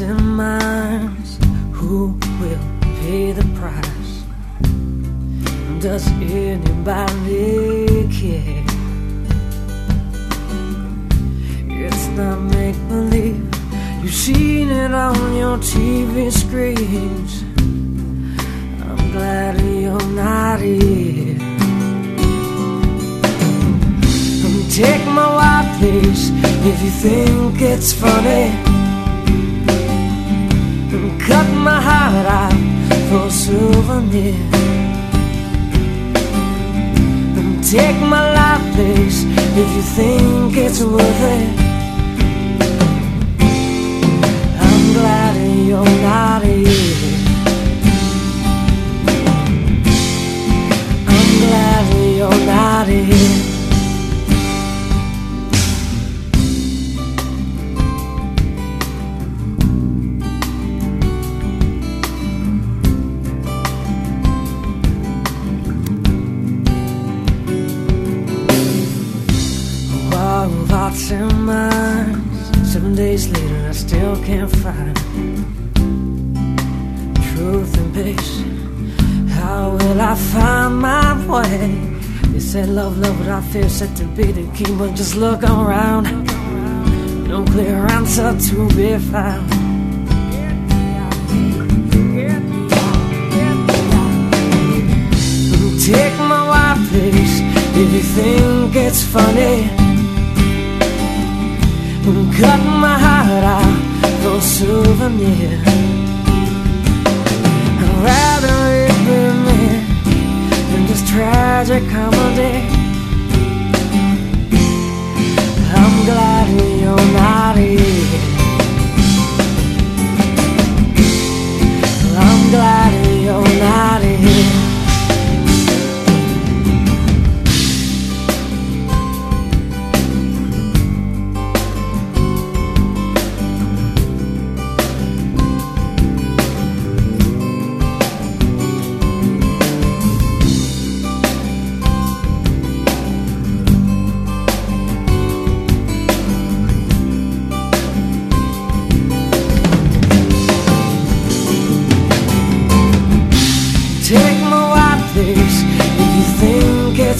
In minds who will pay the price? Does anybody care? It's not make believe. You've seen it on your TV screens. I'm glad you're not here. Take my wife, please, if you think it's funny. Cut my heart out for a souvenir. Take my life, please, if you think it's worth it. Can't find truth and peace. How will I find my way? They said love, love, what I feel set to be the king, but just look around. No clear answer to be found. Take my wife, please, if you think it's funny. Cut my heart out souvenir. I'd rather it be me than this tragic comedy.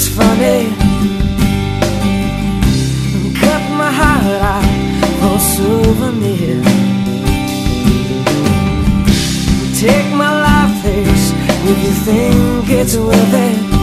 It's funny. Cut my heart out for a souvenir. Take my life, please, if you think it's worth it.